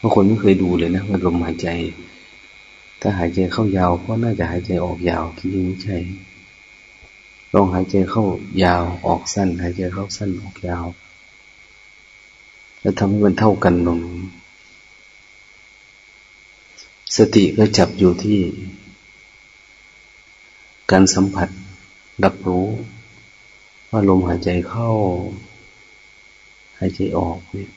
บางคนไม่เคยดูเลยนะว่าลมหายใจ ถ้าหายใจเข้ายาวก็น่าจะหายใจออกยาวที่จริงไม่ใช่ลองหายใจเข้ายาวออกสั้น หายใจเข้าสั้นออกยาว แล้วทำให้มันเท่ากันลง สติก็จับอยู่ที่ การสัมผัสรับรู้ ว่าลมหายใจเข้า หายใจออกเนี่ย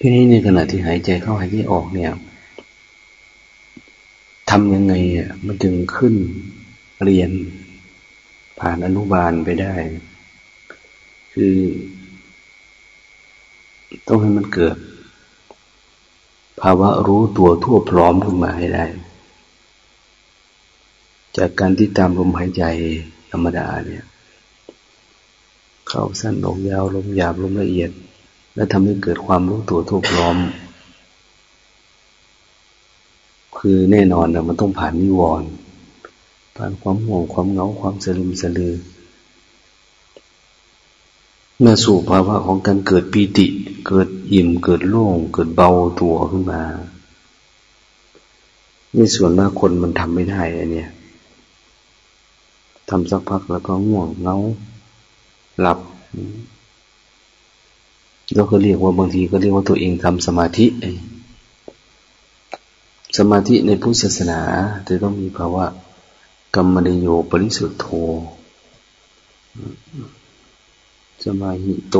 ทีนี้ในขณะที่หายใจเข้าหายใจออกเนี่ยทำยังไงอะมันจึงขึ้นเรียนผ่านอนุบาลไปได้ คือต้องให้มันเกิด ภาวะรู้ตัวทั่วพร้อมขึ้นมาให้ได้ จากการที่ตามลมหายใจธรรมดาเนี่ย เข้าสั้นลงยาวลมหยาบลมละเอียด และทำให้เกิดความรู้ตัวทั่วพร้อม คือแน่นอนนะมันต้องผ่านนิวรณ์ผ่านความห่วงความเหงาความสลืมสลือ เมื่อสู่ภาวะของการเกิดปีติ เกิดอิ่ม เกิดโล่ง เกิดเบาตัวขึ้นมานี่ส่วนมากคนมันทำไม่ได้อันเนี้ยทำสักพักแล้วก็ง่วงเหงาหลับ เราก็เรียกว่าบางทีก็เรียกว่าตัวเองทำสมาธิ สมาธิในพุทธศาสนาจะต้องมีภาวะกรรมนิโยปริสุทธโธสมาหิโต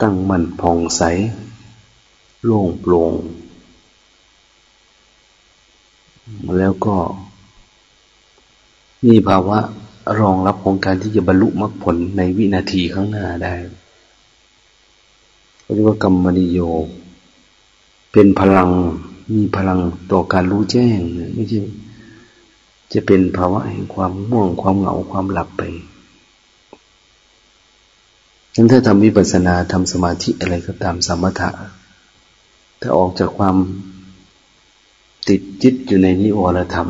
ตั้งมั่นผ่องใส โล่งโปร่ง แล้วก็ มีภาวะรองรับของการที่จะบรรลุมรรคผลในวินาทีข้างหน้าได้ เรียกว่ากรรมนิโย เป็นพลังมีพลังต่อการรู้แจ้งไม่ใช่จะเป็นภาวะแห่งความง่วงความเหงาความหลับไปฉะนั้นถ้าทำวิปัสสนาทำสมาธิอะไรก็ตามสมถะถ้าออกจากความติดจิตอยู่ในนิวรธรรม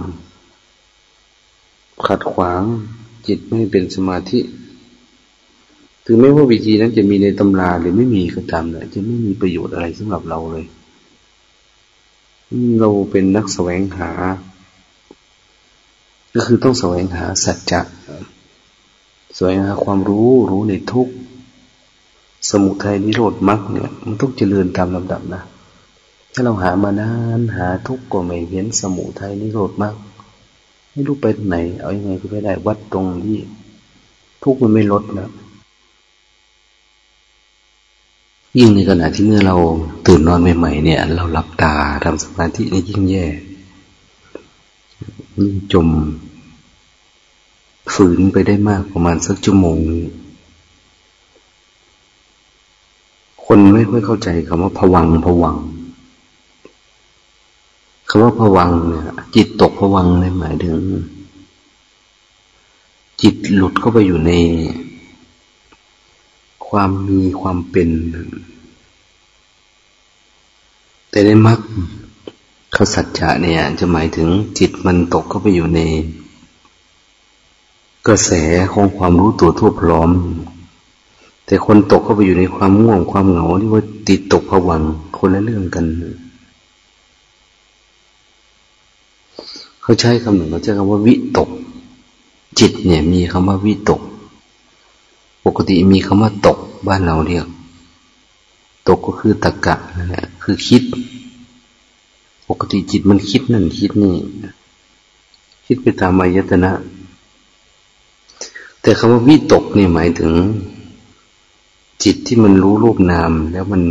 ขัดขวางจิตไม่เป็นสมาธิ ถึงแม้ว่าวิธีนั้นจะมีในตำราหรือไม่มีก็ตามเนี่ยจะไม่มีประโยชน์อะไรสำหรับเราเลย เราเป็นนักแสวงหา ก็คือต้องแสวงหาสัจจะแสวงหาความรู้รู้ในทุกสมุทัยนิโรธมรรคเนี่ย มันต้องเจริญตามลำดับนะถ้าเราหามานานหาทุกข์ก็ไม่เห็นสมุทัยนิโรธมรรคไม่รู้ไปไหน เอาอยัางไงก็ไม่ได้วัดตรงที่ ทุกข์มันไม่ลดแล้ว ยิ่งในขณะที่เมื่อเราตื่นนอนใหม่ๆเนี่ย เราหลับตาทำสมาธินี่ยิ่งแย่ยิ่งจมฝืนไปได้มากประมาณสักชั่วโมง คนไม่ค่อยเข้าใจคำว่าผวังผวังคำว่าผวังเนี่ยจิตตกผวังในหมายถึง จิตหลุดเข้าไปอยู่ใน ความมีความเป็น แต่ในมรรคเขาสัจจะเนี่ย จะหมายถึงจิตมันตกเข้าไปอยู่ใน กระแสของความรู้ตัวทั่วพร้อม แต่คนตกเข้าไปอยู่ในความง่วงความเหงาที่ว่าติดตกผวังคนละเรื่องกัน เขาใช้คำหนึ่งเขาใช้คำว่าวิตก จิตเนี่ย มีคำว่าวิตก ปกติมีคำว่าตกบ้านเราเรียก ตกก็คือตะกะนั่นแหละคือคิด ปกติจิตมันคิดนั่นคิดนี่ คิดไปตามอายตนะ แต่คำว่าวิตกนี่หมายถึง จิตที่มันรู้รูปนาม แล้วมัน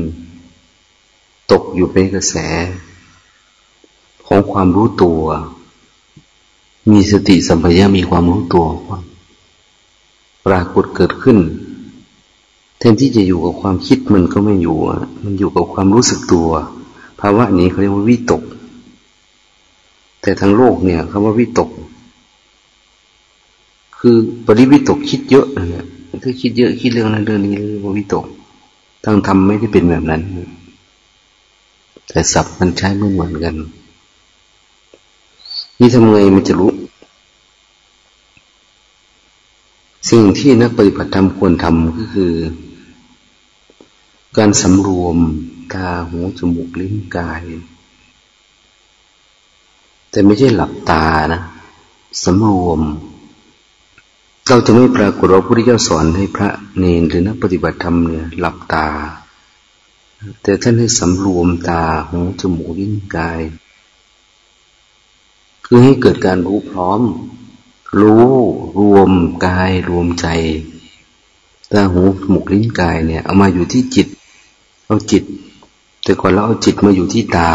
ตกอยู่ในกระแส ของความรู้ตัว มีสติสัมปชัญญะมีความรู้ตัว ปรากฏเกิดขึ้นแทนที่จะอยู่กับความคิดมันก็ไม่อยู่ มันอยู่กับความรู้สึกตัว ภาวะนี้เขาเรียกว่าวิตก แต่ทั้งโลกเนี่ยคำว่าวิตก คือปริวิตกคิดเยอะนะถ้าคิดเยอะคิดเรื่องนั้นเรื่องนี้เรียกว่าวิตก ทางธรรมไม่ได้เป็นแบบนั้น แต่ศัพท์มันใช้ไม่เหมือนกัน นี่ทำไงมันจะรู้ สิ่งที่นักปฏิบัติธรรมควรทำก็คือ การสำรวมตาหูจมูกลิ้นกาย แต่ไม่ใช่หลับตานะสำรวม เราจะไม่ปรากฏว่าพระพุทธเจ้าสอนให้พระเนนหรือนักปฏิบัติธรรมเนี่ย หลับตา แต่ท่านให้สำรวมตาหูจมูกลิ้นกาย คือให้เกิดการรู้พร้อม รู้รวมกายรวมใจตาหูจมูกลิ้นกายเนี่ย เอามาอยู่ที่จิต เอาจิต แต่ก่อนเราเอาจิตมาอยู่ที่ตา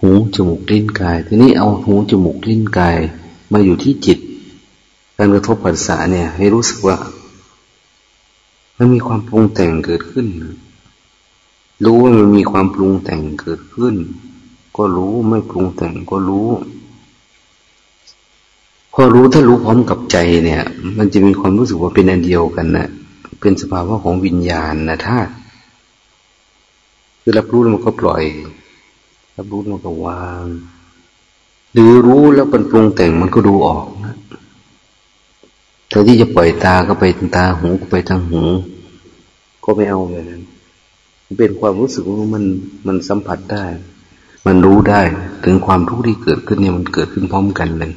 หูจมูกลิ้นกาย ทีนี้เอาหูจมูกลิ้นกาย มาอยู่ที่จิต การกระทบปัสสะเนี่ย ให้รู้สึกว่ามันมีความปรุงแต่งเกิดขึ้น รู้ว่ามันมีความปรุงแต่งเกิดขึ้น ก็รู้ไม่ปรุงแต่งก็รู้ พอรู้ถ้ารู้พร้อมกับใจเนี่ย มันจะมีความรู้สึกว่าเป็นอันเดียวกันนะเป็นสภาวะของวิญญาณนะธาตุคือรับรู้แล้วมันก็ปล่อย รับรู้มันก็วาง หรือรู้แล้วมันปรุงแต่งมันก็ดูออกนะเธอที่จะปล่อยตาก็ไปตาหูก็ไปทางหู ก็ไม่เอาเลยนั้นเป็นความรู้สึกว่ามันมันสัมผัสได้ มันรู้ได้ถึงความทุกข์ที่เกิดขึ้นเนี่ยมันเกิดขึ้นพร้อมกันเลย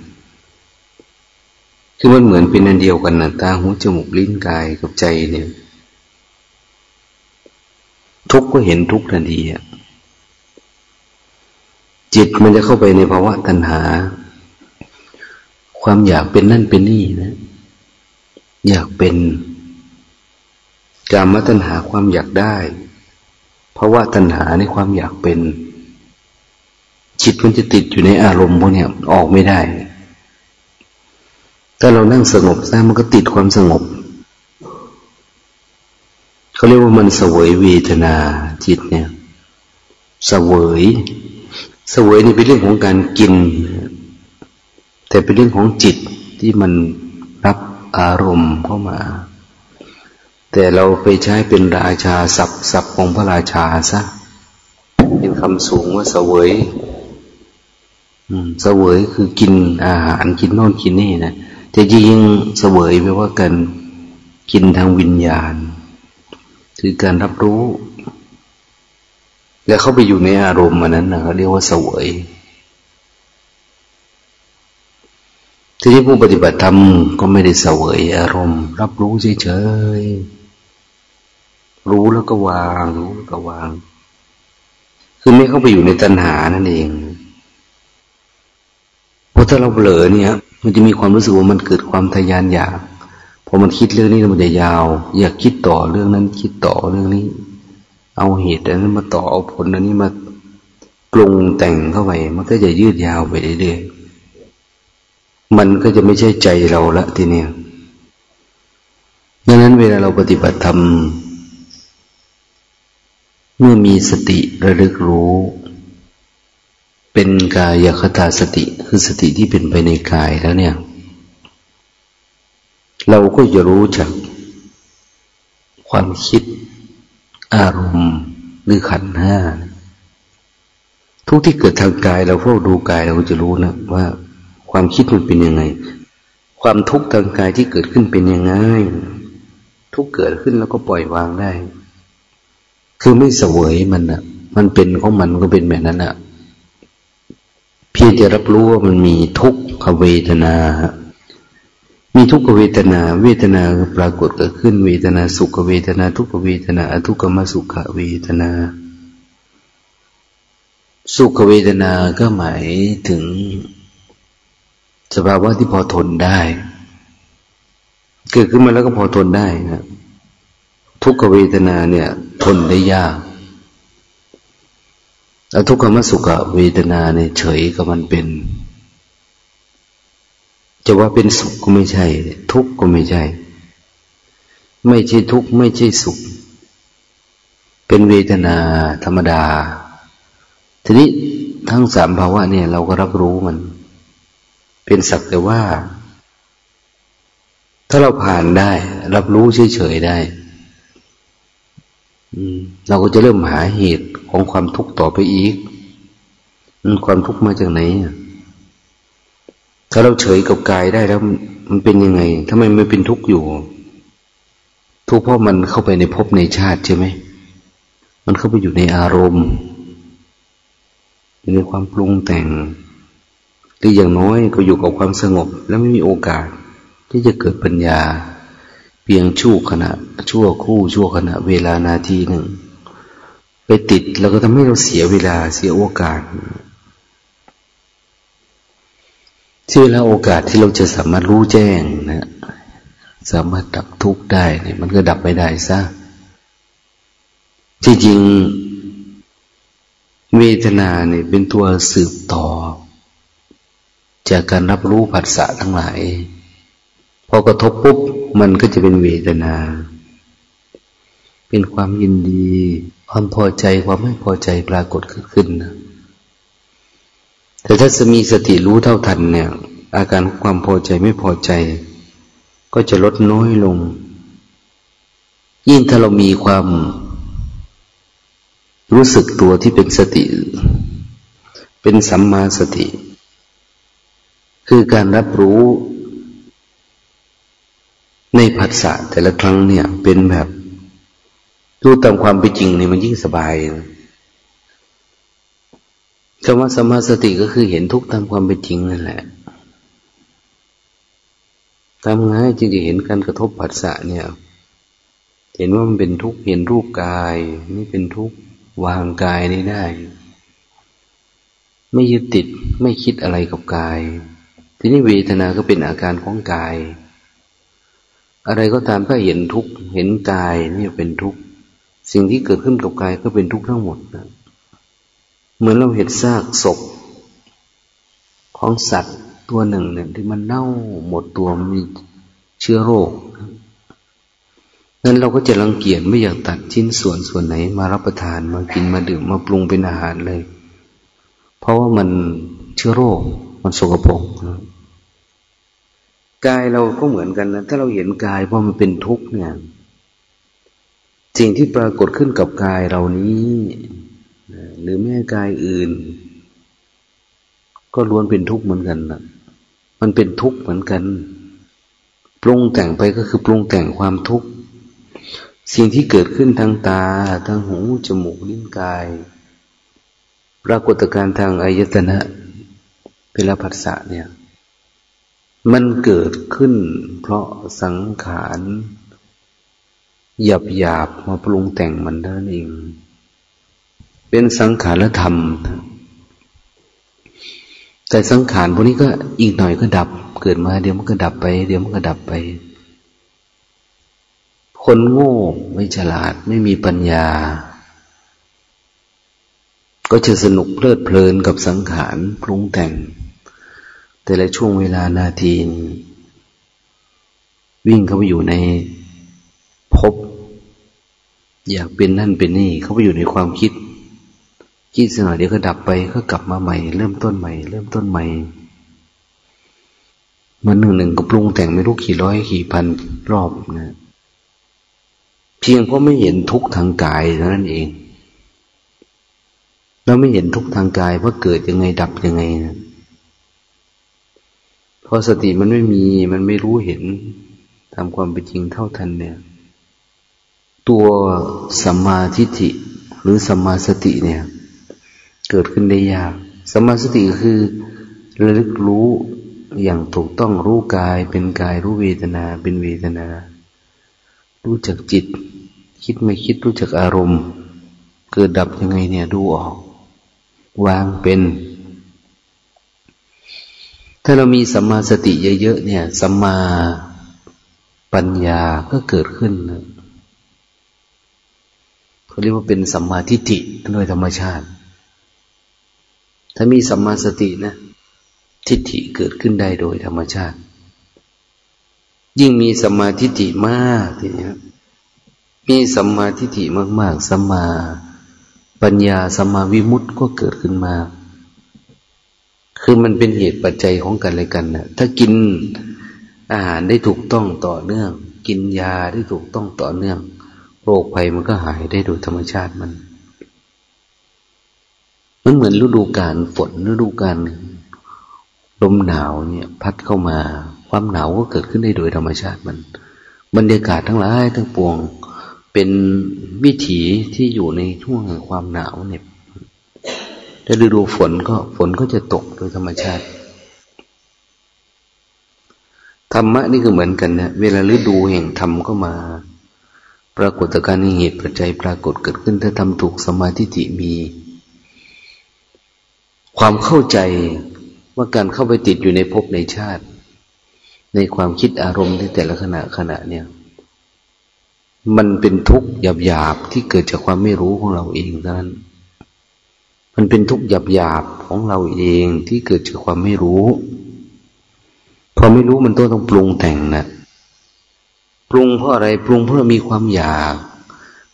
คือมันเหมือนเป็นอันเดียวกันนะตาหูจมูกลิ้นกายกับใจเนี่ย ทุกก็เห็นทุกทันทีอะจิตมันจะเข้าไปในภาวะตัณหา ความอยากเป็นนั่นเป็นนี่นะ อยากเป็นกามตัณหาความอยากได้ภาวะตัณหาในความอยากเป็น จิตมันจะติดอยู่ในอารมณ์พวกนี้ออกไม่ได้ ถ้าเรานั่งสงบซะมันก็ติดความสงบเขาเรียกว่ามันเสวยเวทนาจิตเนี่ย เสวยเสวยนี่เป็นเรื่องของการกิน แต่เป็นเรื่องของจิตที่มันรับอารมณ์เข้ามา แต่เราไปใช้เป็นราชาศัพท์ศัพท์ของพระราชาซะเป็นคำสูงว่าเสวยเสวยคือกินอาหารกินโน่นกินนี่นะ แต่จริงเสวยแปลว่าการกินทางวิญญาณ คือการรับรู้ แล้วเข้าไปอยู่ในอารมณ์มันนั้นนะเขาเรียกว่าเสวยทีนี้ผู้ปฏิบัติธรรมก็ไม่ได้เสวยอารมณ์ รับรู้เฉยๆรู้แล้วก็วาง รู้แล้วก็วาง คือไม่เข้าไปอยู่ในตัณหานั่นเองเราะถ้าเราเผลอเนี่ย มันจะมีความรู้สึกว่ามันเกิดความทยานอยากพอมันคิดเรื่องนี้มันจะยาว อยากคิดต่อเรื่องนั้น คิดต่อเรื่องนี้ เอาเหตุนั้นมาต่อเอาผลอันนี้มาปรุงแต่งเข้าไปมันก็จะยืดยาวไปเรื่อยๆมันก็จะไม่ใช่ใจเราละทีเนี้ยดังนั้นเวลาเราปฏิบัติธรรมเมื่อมีสติระลึกรู้ เป็นกายคตาสติคือสติที่เป็นไปในกายแล้วเนี่ย เราก็จะรู้จักความคิดอารมณ์หรือขันห้า ทุกที่เกิดทางกายเราเฝ้าดูกายเราจะรู้นะว่าความคิดมันเป็นยังไง ความทุกข์ทางกายที่เกิดขึ้นเป็นยังไง ทุกเกิดขึ้นแล้วก็ปล่อยวางได้ คือไม่เสวยมันอะ มันเป็นของมันก็เป็นแบบนั้นอะ พียงจะรับรู้ว่ามันมีทุกขเวทนา มีทุกขเวทนา เวทนาปรากฏเกิดขึ้นเวทนาสุขเวทนา ทุกขเวทนาอทุกขมสุขเวทนา สุขเวทนาก็หมายถึง สภาวะที่พอทนได้ เกิดขึ้นมาแล้วก็พอทนได้นะทุกขเวทนาเนี่ย ทนได้ยาก แล้วทุกขมสุขเวทนาเนี่ยเฉยกับมันเป็น จะว่าเป็นสุขก็ไม่ใช่ ทุกข์ก็ไม่ใช่ ไม่ใช่ทุกข์ไม่ใช่สุข เป็นเวทนาธรรมดา ทีนี้ทั้งสามภาวะเนี่ย เราก็รับรู้มัน เป็นสักแต่ว่า ถ้าเราผ่านได้ รับรู้เฉยๆได้ เราก็จะเริ่มหาเหตุของความทุกข์ต่อไปอีกความทุกข์มาจากไหนถ้าเราเฉยกับกายได้แล้ว มันเป็นยังไงทำไมไม่เป็นทุกข์อยู่ ทุกข์เพราะมันเข้าไปในภพในชาติใช่ไหมมันเข้าไปอยู่ในอารมณ์อยู่ในความปรุงแต่งหรืออย่างน้อยก็อยู่กับความสงบ แล้วไม่มีโอกาสที่จะเกิดปัญญา เพียงชั่วขณะ ชั่วคู่ชั่วขณะ เวลานาทีหนึ่ง ไปติดแล้วก็ทำให้เราเสียเวลาเสียโอกาสที่เวลาโอกาสที่เราจะสามารถรู้แจ้งนะสามารถดับทุกข์ได้เนี่ยมันก็ดับไม่ได้ซะที่จริงเวทนาเนี่ยเป็นตัวสืบต่อ จากการรับรู้ผัสสะทั้งหลาย พอกระทบปุ๊บมันก็จะเป็นเวทนา เป็นความยินดี ความพอใจความไม่พอใจปรากฏขึ้นนะแต่ถ้าจะมีสติรู้เท่าทันเนี่ย อาการความพอใจไม่พอใจ ก็จะลดน้อยลง ยิ่งถ้าเรามีความ รู้สึกตัวที่เป็นสติ เป็นสัมมาสติ คือการรับรู้ ในผัสสะแต่ละครั้งเนี่ย เป็นแบบรู้ตามความเป็นจริงเนี่ยมันยิ่งสบายคำว่าสมาสติก็คือเห็นทุกตามความเป็นจริงนั่นแหละทำไงจึงจะเห็นการกระทบผัสสะเนี่ย เห็นว่ามันเป็นทุกข์เห็นรูปกายนี่เป็นทุกข์วางกายนี้ได้ ไม่ยึดติดไม่คิดอะไรกับกาย ทีนี้เวทนาก็เป็นอาการของกาย อะไรก็ตามถ้าเห็นทุกข์เห็นกายนี่เป็นทุกข์สิ่งที่เกิดขึ้นกับกายก็เป็นทุกข์ทั้งหมดนะเหมือนเราเห็นซากศพ ของสัตว์ตัวหนึ่งเนี่ยที่มันเน่าหมดตัวมีเชื้อโรคนั้นเราก็จะรังเกียจไม่อยากตัดชิ้นส่วนส่วนไหน มารับประทานมากินมาดื่มมาปรุงเป็นอาหารเลย เพราะว่ามันเชื้อโรคมันสกปรก กายเราก็เหมือนกันนะถ้าเราเห็นกายว่ามันเป็นทุกข์เนี่ยสิ่งที่ปรากฏขึ้นกับกายเรานี้ หรือแม่กายอื่น ก็ล้วนเป็นทุกข์เหมือนกันนะมันเป็นทุกข์เหมือนกัน ปรุงแต่งไปก็คือปรุงแต่งความทุกข์สิ่งที่เกิดขึ้นทางตา ทางหู จมูก ลิ้นกาย ปรากฏการณ์ทางอายตนะเวลาผัสสะเนี่ย มันเกิดขึ้น เพราะสังขารหยาบหยาบมาปรุงแต่งมันนั่นเอง เป็นสังขารธรรม แต่สังขารพวกนี้ก็อีกหน่อยก็ดับ เกิดมาเดี๋ยวมันก็ดับไป เดี๋ยวมันก็ดับไป คนโง่ไม่ฉลาดไม่มีปัญญา ก็จะสนุกเพลิดเพลินกับสังขารปรุงแต่ง แต่ละช่วงเวลานาทีวิ่งเข้าไปอยู่ในพบ อยากเป็นนั่นเป็นนี่ เขาไปอยู่ในความคิด คิดสักหน่อยเดี๋ยวก็ดับไปก็กลับมาใหม่ เริ่มต้นใหม่ เริ่มต้นใหม่มันหนึ่งหนึ่งก็ปรุงแต่งไม่รู้กี่ร้อยกี่พันรอบนะเพียงเพราะไม่เห็นทุกทางกายเท่านั้นเอง เราไม่เห็นทุกทางกายว่าเกิดยังไงดับยังไงนะ เพราะสติมันไม่มีมันไม่รู้เห็นตามความเป็นจริงเท่าทันเนี่ย ตัวสัมมาทิฏฐิหรือสัมมาสติเนี่ย เกิดขึ้นได้ยากสัมมาสติคือระลึกรู้อย่างถูกต้องรู้กายเป็นกายรู้เวทนาเป็นเวทนา รู้จักจิต คิดไม่คิดรู้จักอารมณ์ เกิดดับยังไงเนี่ยดูออก วางเป็น ถ้าเรามีสัมมาสติเยอะๆเนี่ยสัมมาปัญญาก็เกิดขึ้นเขาเรียกว่าเป็นสัมมาทิฏฐิโดยธรรมชาติ ถ้ามีสัมมาสตินะ ทิฏฐิเกิดขึ้นได้โดยธรรมชาติ ยิ่งมีสัมมาธิิมากทีนี้มีสัมมาทิฏฐิมาก ๆ สัมมาปัญญาสัมมาวิมุตติก็เกิดขึ้นมา คือมันเป็นเหตุปัจจัยของกันและกันนะถ้ากินอาหารได้ถูกต้องต่อเนื่อง กินยาได้ถูกต้องต่อเนื่อง โรคภัยมันก็หายได้โดยธรรมชาติมัน มันเหมือนฤดูกาลฝนฤดูกาลลมหนาวเนี่ย พัดเข้ามา ความหนาวก็เกิดขึ้นได้โดยธรรมชาติมัน บรรยากาศทั้งหลายทั้งปวง เป็นวิถีที่อยู่ในช่วงแห่งความหนาวเหน็บ ถ้าฤดูฝนก็ฝนก็จะตกโดยธรรมชาติ ธรรมะนี่คือเหมือนกันนะ เวลาฤดูแห่งธรรมก็มา ปรากฏการณ์เหตุปัจจัยปรากฏเกิดขึ้น ถ้าทำถูกสมาธิิมี ความเข้าใจว่าการเข้าไปติดอยู่ในภพในชาติ ในความคิดอารมณ์ในแต่ละขณะขณะเนี่ย มันเป็นทุกข์หยาบๆที่เกิดจากความไม่รู้ของเราเองเท่านั้น มันเป็นทุกข์หยาบๆของเราเองที่เกิดจากความไม่รู้ พอไม่รู้มันต้องต้องปรุงแต่งนะปรุงเพราะอะไรปรุงเพราะมีความอยาก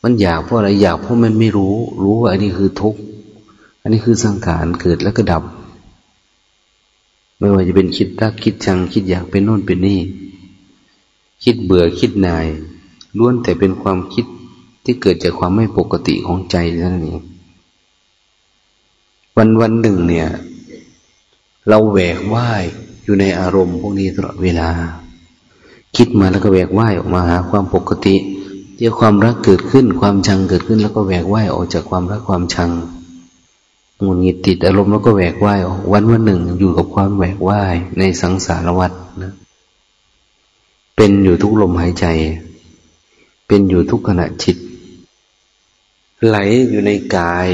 มันอยากเพราะอะไรอยากเพราะมันไม่รู้ รู้ว่าอันนี้คือทุกข์อันนี้คือสังขารเกิดแล้วก็ดับ ไม่ว่าจะเป็นคิดรักคิดชัง คิดอยากเป็นโน่นเป็นนี่ คิดเบื่อคิดนายล้วนแต่เป็นความคิดที่เกิดจากความไม่ปกติของใจนั่นเอง วันวันหนึ่งเนี่ย เราแหวกว่ายอยู่ในอารมณ์พวกนี้ตลอดเวลา คิดมาแล้วก็แหวกว่ายออกมาหาความปกติเดี๋ยวความรักเกิดขึ้นความชังเกิดขึ้น แล้วก็แหวกว่ายออกจากความรักความชังงุนงิดติดอารมณ์แล้วก็แหวกว่ายออกวันวันหนึ่งอยู่กับความแหวกว่ายในสังสารวัฏนะ เป็นอยู่ทุกลมหายใจ เป็นอยู่ทุกขณะจิต ไหลอยู่ในกาย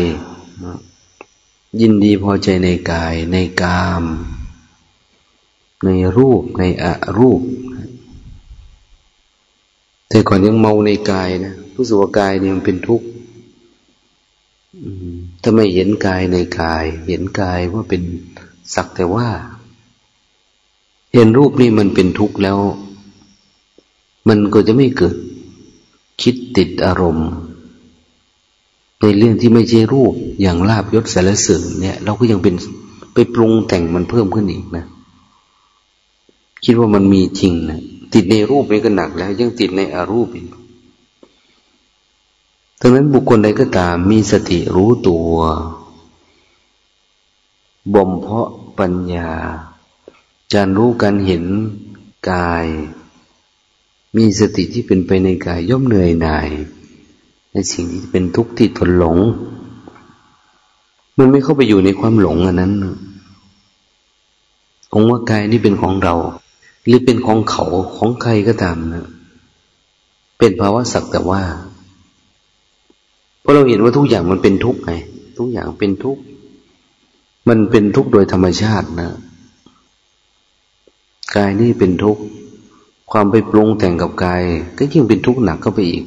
ยินดีพอใจในกาย ในกาม ในรูปในอรูปแต่ก่อนยังเมาในกายนะรู้สึกว่ากายนี่มันเป็นทุกข์ถ้าไม่เห็นกายในกาย เห็นกายว่าเป็นสักแต่ว่า เห็นรูปนี่มันเป็นทุกข์แล้ว มันก็จะไม่เกิด คิดติดอารมณ์ ในเรื่องที่ไม่ใช่รูปอย่างลาบยศสารเสริญเนี่ย เราก็ยังเป็นไปปรุงแต่งมันเพิ่มขึ้นอีกนะ คิดว่ามันมีจริงนะติดในรูปนี่ก็หนักแล้ว ยังติดในอรูปอีกดังนั้นบุคคลใดก็ตามมีสติรู้ตัวบ่มเพาะปัญญาจารรู้การเห็นกาย มีสติที่เป็นไปในกายย่อมเหนื่อยหน่าย ในสิ่งที่เป็นทุกข์ที่ทนหลง มันไม่เข้าไปอยู่ในความหลงอันนั้นคงว่ากายนี่เป็นของเรา หรือเป็นของเขาของใครก็ตามนะเป็นภาวะสักแต่ว่าเพราะเราเห็นว่าทุกอย่างมันเป็นทุกข์ไงทุกอย่างเป็นทุกข์มันเป็นทุกข์โดยธรรมชาตินะกายนี่เป็นทุกข์ความไปปรุงแต่งกับกาย ก็ยิ่งเป็นทุกข์หนักเข้าไปอีก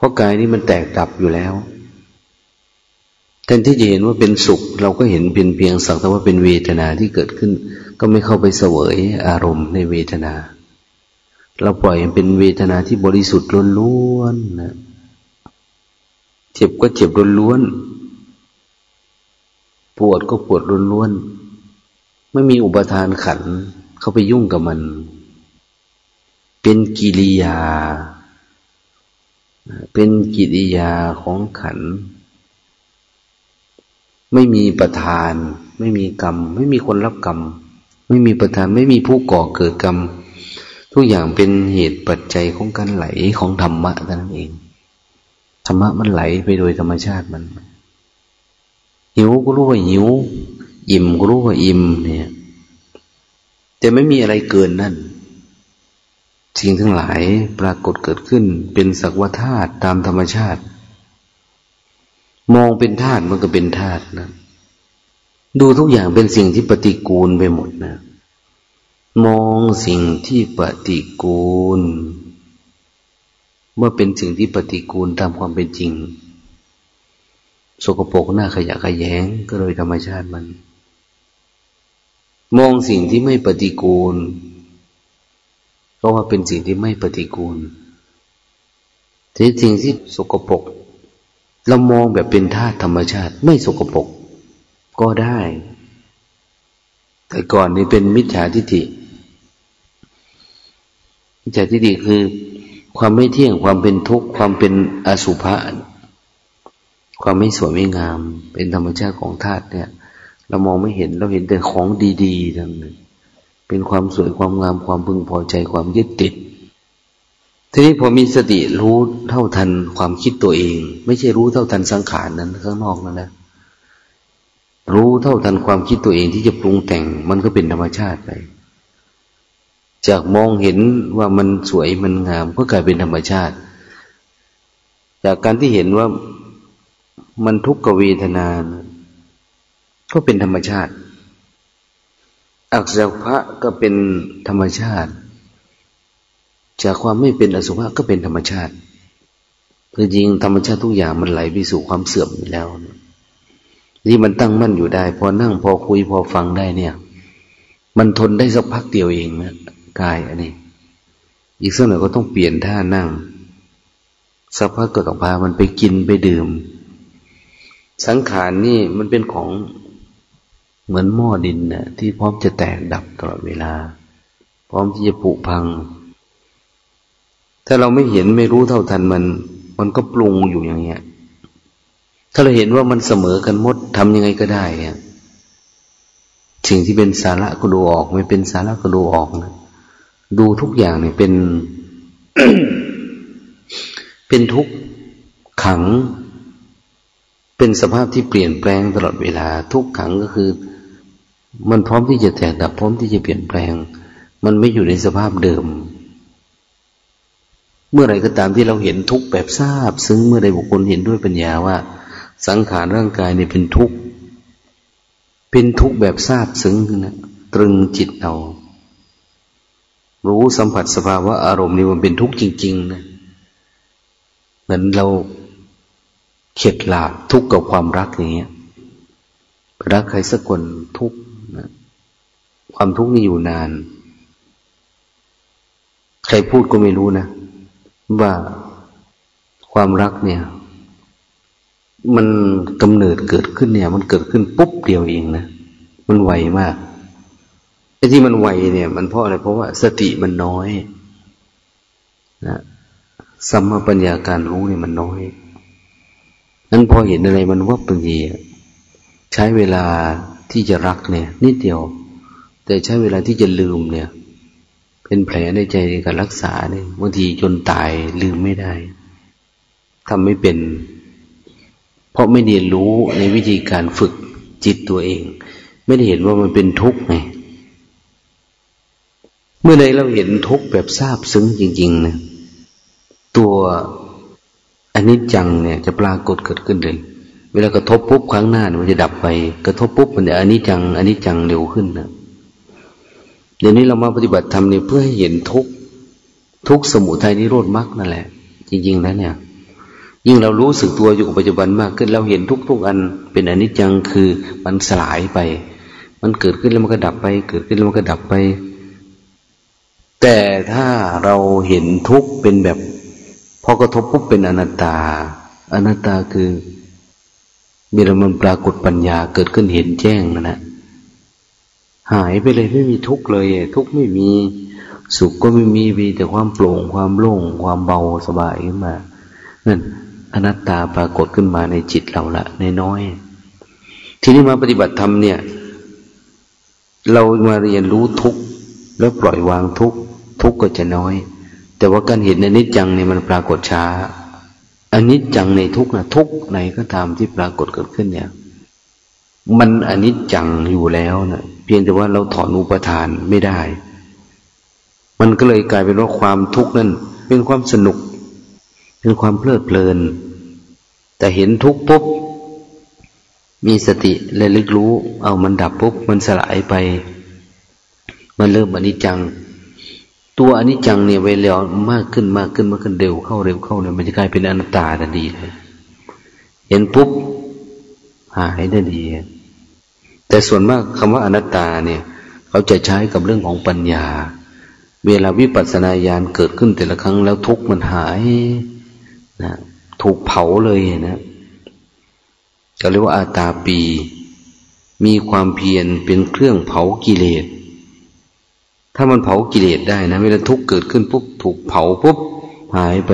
เพราะกายนี้มันแตกดับอยู่แล้วแทนที่จะเห็นว่าเป็นสุข เราก็เห็นเป็นเพียงสักแต่ว่าเป็นเวทนาที่เกิดขึ้น ก็ไม่เข้าไปเสวยอารมณ์ในเวทนา เราปล่อยเป็นเวทนาที่บริสุทธิ์ล้วนๆนะเจ็บก็เจ็บล้วนๆปวดก็ปวดล้วนๆไม่มีอุปทานขันเข้าไปยุ่งกับมัน เป็นกิริยา เป็นกิริยาของขัน ไม่มีประธาน ไม่มีกรรม ไม่มีคนรับกรรม ไม่มีประธาน ไม่มีผู้ก่อเกิดกรรม ทุกอย่างเป็นเหตุปัจจัยของการไหลของธรรมะนั่นเอง ธรรมะมันไหลไปโดยธรรมชาติมัน หิวก็รู้ว่าหิว อิ่มก็รู้ว่าอิ่มเนี่ย แต่ไม่มีอะไรเกินนั่น สิ่งทั้งหลายปรากฏเกิดขึ้นเป็นสักว่าธาตุตามธรรมชาติ มองเป็นธาตุมันก็เป็นธาตุนะ ดูทุกอย่างเป็นสิ่งที่ปฏิกูลไปหมดนะ มองสิ่งที่ปฏิกูล เมื่อเป็นสิ่งที่ปฏิกูลตามความเป็นจริง สกปรกหน้าขยะขยงก็โดยธรรมชาติมัน มองสิ่งที่ไม่ปฏิกูล เพราะว่าเป็นสิ่งที่ไม่ปฏิกูลทีสิ่งที่สกปรกเรามองแบบเป็นธาตุธรรมชาติ ไม่สกปรกก็ได้ แต่ก่อนนี้เป็นมิจฉาทิฏฐิมิจฉาทิฏฐิคือ ความไม่เที่ยงความเป็นทุกข์ความเป็นอสุภะความไม่สวยไม่งาม เป็นธรรมชาติของธาตุเนี่ย เรามองไม่เห็นเราเห็นแต่ของดีๆทั้งนั้น เป็นความสวยความงามความพึงพอใจความยึดติด ทีนี้พอมีสติรู้เท่าทันความคิดตัวเอง ไม่ใช่รู้เท่าทันสังขารนั้นข้างนอกนั่นแหละรู้เท่าทันความคิดตัวเองที่จะปรุงแต่งมันก็เป็นธรรมชาติไป จากมองเห็นว่ามันสวยมันงามก็กลายเป็นธรรมชาติ จากการที่เห็นว่ามันทุกขเวทนา ก็เป็นธรรมชาติ อักษรพะก็เป็นธรรมชาติ จากความไม่เป็นอสุภะก็เป็นธรรมชาติคือจริงธรรมชาติทุกอย่างมันไหลไปสู่ความเสื่อมอยู่แล้วที่มันตั้งมั่นอยู่ได้ พอนั่งพอคุยพอฟังได้เนี่ย มันทนได้สักพักเดียวเองนะกายอันนี้ อีกสักหน่อยก็ต้องเปลี่ยนท่านั่งสักพักก็ต้องพามันไปกินไปดื่ม สังขารนี่มันเป็นของ เหมือนหม้อดินนะที่พร้อมจะแตกดับตลอดเวลา พร้อมที่จะผุพัง ถ้าเราไม่เห็นไม่รู้เท่าทันมัน มันก็ปรุงอยู่อย่างเงี้ย ถ้าเราเห็นว่ามันเสมอกันหมดทำยังไงก็ได้เนี่ยสิ่งที่เป็นสาระก็ดูออก ไม่เป็นสาระก็ดูออกนะดูทุกอย่างเนี่ยเป็น เป็นทุกขัง เป็นสภาพที่เปลี่ยนแปลงตลอดเวลา ทุกขังก็คือ มันพร้อมที่จะแตกดับพร้อมที่จะเปลี่ยนแปลง มันไม่อยู่ในสภาพเดิม เมื่อไรก็ตามที่เราเห็นทุกแบบทราบ ซึ่งเมื่อใดบุคคลเห็นด้วยปัญญาว่า สังขารร่างกายเนี่ยเป็นทุกข์เป็นทุกข์แบบทราบซึ้งนะตรึงจิตเอารู้สัมผัสสภาวะอารมณ์นี่มันเป็นทุกข์จริง ๆ นะเหมือนเราเข็ดหลาบทุกข์กับความรักอย่างเงี้ยรักใครสักคนทุกข์ ความทุกข์นี่อยู่นาน ใครพูดก็ไม่รู้นะ ว่าความรักเนี่ย มันกำเนิดเกิดขึ้นเนี่ย มันเกิดขึ้นปุ๊บเดียวเองนะ มันไวมากไอ้ที่มันไวเนี่ย มันเพราะอะไร เพราะว่าสติมันน้อยนะสัมมาปัญญาการรู้เนี่ยมันน้อยนั้นพอเห็นอะไรมันวับบางทีใช้เวลาที่จะรักเนี่ย นิดเดียว แต่ใช้เวลาที่จะลืมเนี่ย เป็นแผลในใจในการรักษาเนี่ยบางทีจนตายลืมไม่ได้ทำไม่เป็น เพราะไม่เรียนรู้ในวิธีการฝึกจิตตัวเอง ไม่ได้เห็นว่ามันเป็นทุกข์ไงเมื่อใดเราเห็นทุกข์แบบทราบซึ้งจริงๆนะตัวอนิจจังเนี่ย จะปรากฏเกิดขึ้นเลยเวลากระทบปุ๊บครั้งหน้ามันจะดับไป กระทบปุ๊บมันจะอนิจจังอนิจจังเร็วขึ้นนะ เดี๋ยวนี้เรามาปฏิบัติธรรมเนี่ยเพื่อให้เห็นทุกทุกสมุทัยนิโรธมรรคนั่นแหละ จริงๆแล้วเนี่ย ยิ่งเรารู้สึกตัวอยู่กับปัจจุบันมากขึ้นเราเห็นทุกๆอันเป็นอนิจจังคือมันสลายไป มันเกิดขึ้นแล้วมันก็ดับไป เกิดขึ้นแล้วมันก็ดับไป แต่ถ้าเราเห็นทุกเป็นแบบพอกระทบปุ๊บเป็นอนัตตา อนัตตาคือมีรมันปรากฏปัญญาเกิดขึ้นเห็นแจ้งนะนะ หายไปเลยไม่มีทุกเลยทุกไม่มีสุขก็ไม่มีมีแต่ความโปร่งความโล่งความเบาสบายขึ้นมานั่นอนัตตาปรากฏขึ้นมาในจิตเราละในน้อย ทีนี้มาปฏิบัติธรรมเนี่ย เรามาเรียนรู้ทุกข์แล้วปล่อยวางทุกข์ทุกข์ก็จะน้อย แต่ว่าการเห็นอนิจจังเนี่ยมันปรากฏช้าอนิจจังในทุกนะทุกข์ไหนก็ตามที่ปรากฏเกิดขึ้นเนี่ย มันอนิจจังอยู่แล้วนะเพียงแต่ว่าเราถอนอุปทานไม่ได้ มันก็เลยกลายเป็นว่าความทุกข์นั่นเป็นความสนุก เป็นความเพลิดเพลิน แต่เห็นทุกปุ๊บมีสติและลึกรู้ เอามันดับปุ๊บมันสลายไป มันเริ่มอนิจจัง ตัวอนิจจังเนี่ยเวลามากขึ้นมากขึ้นมากขึ้นเร็วเข้าเร็วเข้าเนี่ยมันจะกลายเป็นอนัตตาทันทีเลยเห็นปุ๊บหายได้ดี แต่ส่วนมากคำว่าอนัตตาเนี่ยเขาจะใช้กับเรื่องของปัญญา เวลาวิปัสสนาญาณเกิดขึ้นแต่ละครั้งแล้วทุกมันหายนะถูกเผาเลยนะก็เรียกว่าอาตาปี มีความเพียรเป็นเครื่องเผากิเลส ถ้ามันเผากิเลสได้นะเวลาทุกเกิดขึ้นปุ๊บถูกเผาปุ๊บหายไป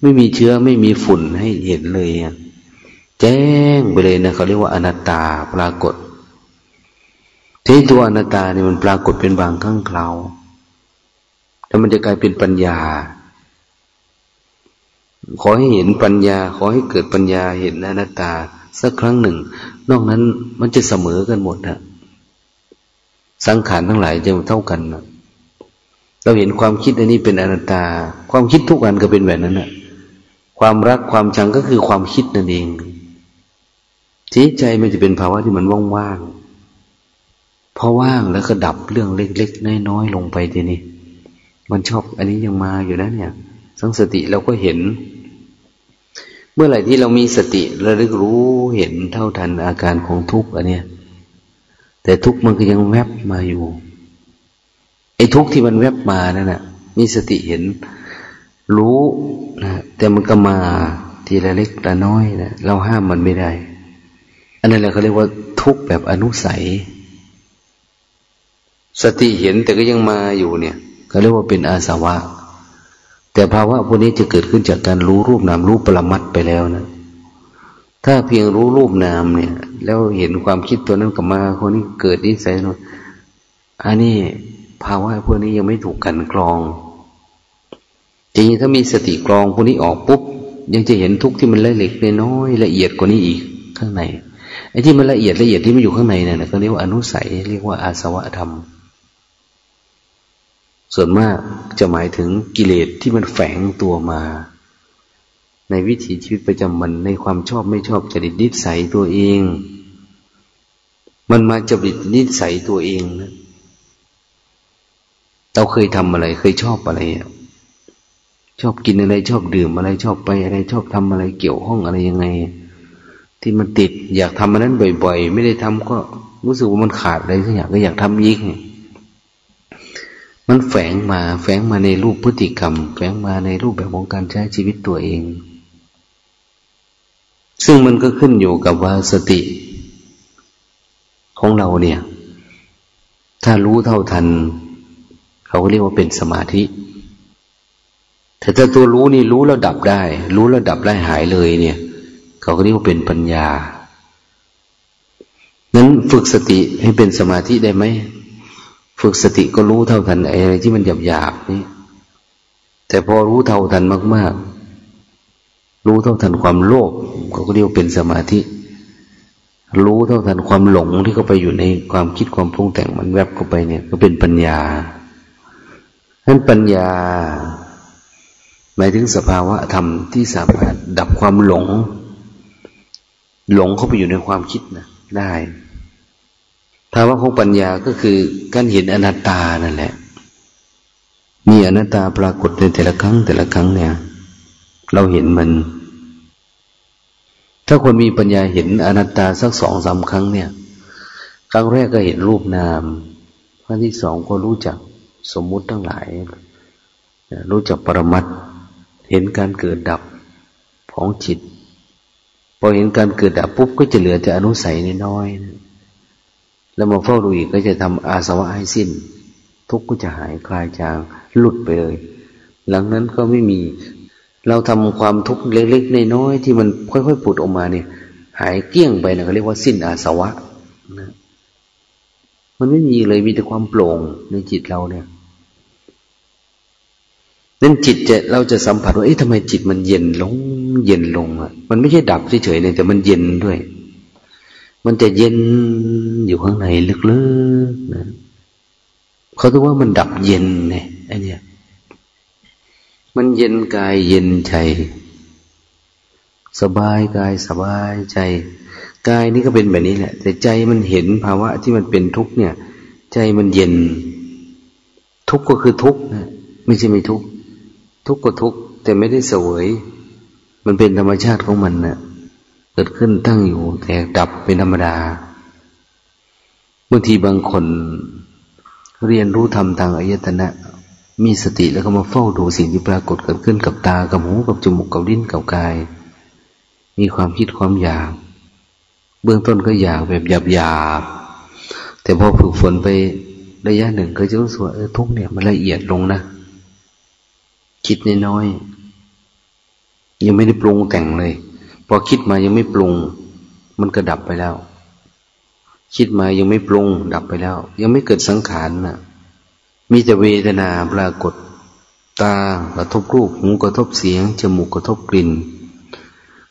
ไม่มีเชื้อไม่มีฝุ่นให้เห็นเลยแจ้งไปเลยนะเขาเรียกว่าอนัตตาปรากฏ ที่ตัวอนัตตาเนี่ยมันปรากฏเป็นบางครั้งคราวแล้วมันจะกลายเป็นปัญญา ขอให้เห็นปัญญา ขอให้เกิดปัญญาเห็นอนัตตา สักครั้งหนึ่ง นอกนั้นมันจะเสมอกันหมดนะสังขารทั้งหลายจะเท่ากันนะเราเห็นความคิดอันนี้เป็นอนัตตา ความคิดทุกอันก็เป็นแบบนั้นนะความรักความชังก็คือความคิดนั่นเองทีใจมันจะเป็นภาวะที่มันว่างๆ พอว่างแล้วก็ดับเรื่องเล็กๆน้อยๆลงไปทีนี้มันชอบอันนี้ยังมาอยู่นะเนี่ย สังสติเราก็เห็น เมื่อไหร่ที่เรามีสติระลึกรู้เห็นเท่าทันอาการของทุกข์อันเนี้ย แต่ทุกข์มันก็ยังแวบมาอยู่ ไอ้ทุกข์ที่มันแวบมานั่นน่ะ มีสติเห็น รู้นะแต่มันก็มาทีละเล็กละน้อยนะเราห้ามมันไม่ได้ อันนั้นแหละเขาเรียกว่าทุกข์แบบอนุสัย สติเห็นแต่ก็ยังมาอยู่เนี่ยเขาเรียกว่าเป็นอาสวะ แต่ภาวะพวกนี้จะเกิดขึ้นจากการรู้รูปนามรู้ปรมัตไปแล้วนะ ถ้าเพียงรู้รูปนามเนี่ย แล้วเห็นความคิดตัวนั้นกลับมา คนนี้เกิดนิสัยนู้นอันนี้ภาวะพวกนี้ยังไม่ถูกกันกรอง จริงถ้ามีสติกรองพวกนี้ออกปุ๊บยังจะเห็นทุกข์ที่มันละเล็กน้อยละเอียดกว่านี้อีกข้างในไอ้ที่มันละเอียดละเอียดที่มันอยู่ข้างในเนี่ยเขาเรียกว่าอนุสัย เรียกว่าอาสวะธรรม ส่วนมากจะหมายถึงกิเลสที่มันแฝงตัวมา ในวิถีชีวิตประจำวันในความชอบไม่ชอบจริตนิสัยตัวเอง มันมาจริตนิสัยตัวเองนะเราเคยทำอะไรเคยชอบอะไรชอบกินอะไรชอบดื่มอะไรชอบไปอะไรชอบทำอะไรเกี่ยวข้องอะไรยังไง ที่มันติด อยากทำมันนั้นบ่อย ๆ ไม่ได้ทำก็รู้สึกว่ามันขาดอะไรสักอย่างก็อยากทำยิ่ง มันแฝงมา แฝงมาในรูปพฤติกรรม แฝงมาในรูปแบบของการใช้ชีวิตตัวเอง ซึ่งมันก็ขึ้นอยู่กับว่าสติ ของเราเนี่ย ถ้ารู้เท่าทัน เขาก็เรียกว่าเป็นสมาธิ แต่ถ้าตัวรู้นี่รู้แล้วดับได้ รู้แล้วดับได้หายเลยเนี่ย เขาก็เรียกว่าเป็นปัญญานั้นฝึกสติให้เป็นสมาธิได้ไหม ฝึกสติก็รู้เท่าทันอะไรที่มันหยาบหยาบนี่แต่พอรู้เท่าทันมาก ๆ รู้เท่าทันความโลภเขาก็เรียกเป็นสมาธิ รู้เท่าทันความหลงที่เขาไปอยู่ในความคิดความปรุงแต่งมันแวบเข้าไปเนี่ย ก็เป็นปัญญานั้นปัญญา หมายถึงสภาวะธรรมที่สามารถดับความหลง หลงเข้าไปอยู่ในความคิดนะได้ ภาวะของปัญญาก็คือการเห็นอนัตตานั่นแหละ มีอนัตตาปรากฏในแต่ละครั้งแต่ละครั้งเนี่ย เราเห็นมัน ถ้าคนมีปัญญาเห็นอนัตตาสักสองสาครั้งเนี่ย ครั้งแรกก็เห็นรูปนาม ครั้งที่สองก็รู้จักสมมุติทั้งหลาย รู้จักปรมัตเห็นการเกิดดับของจิต พอเห็นการเกิดดับปุ๊บก็จะเหลือแต่อนุสัยน้อยๆ แล้วมาเฝ้าดูอีกก็จะทำอาสวะให้สิ้น ทุกข์ก็จะหายคลายจางหลุดไปเลย หลังนั้นก็ไม่มี เราทำความทุกข์เล็กๆน้อยๆที่มันค่อยๆปุดออกมาเนี่ย หายเกลี้ยงไปนะเขาเรียกว่าสิ้นอาสวะนะมันไม่มีเลยมีแต่ความโปร่งในจิตเราเนี่ยนั่นจิตจะเราจะสัมผัสว่าเอ๊ะทำไมจิตมันเย็นลง เย็นลงอะ มันไม่ใช่ดับเฉยๆเลยแต่มันเย็นด้วย มันจะเย็นอยู่ข้างในลึกๆนะเขาถือว่ามันดับเย็นเนี่ยไอเนี่ยมันเย็นกายเย็นใจ สบายกายสบายใจกายนี่ก็เป็นแบบนี้แหละ แต่ใจมันเห็นภาวะที่มันเป็นทุกข์เนี่ย ใจมันเย็น ทุกข์ก็คือทุกข์นะไม่ใช่ไม่ทุกข์ทุกข์ก็ทุกข์แต่ไม่ได้เสวย มันเป็นธรรมชาติของมันนะ่ะ เกิดขึ้นตั้งอยู่ แต่ดับเป็นธรรมดาบางทีบางคน เรียนรู้ธรรมทางอายตนะ มีสติแล้วก็มาเฝ้าดูสิ่งที่ปรากฏเกิดขึ้นกับตากับหูกับจมูกกับลิ้นกับกาย มีความคิดความอยาก เบื้องต้นก็อยากแบบหยาบหยาบแต่พอฝึกฝนไประยะหนึ่งก็จะรู้สึกว่าเออทุกเนี่ยมันละเอียดลงนะคิดน้อยๆยังไม่ได้ปรุงแต่งเลย พอคิดมายังไม่ปรุง มันก็ดับไปแล้ว คิดมายังไม่ปรุง ดับไปแล้ว ยังไม่เกิดสังขารนะ่ะ มีแต่เวทนาปรากฏ ตากระทบรูปหูกระทบเสียง จมูกกระทบกลิ่น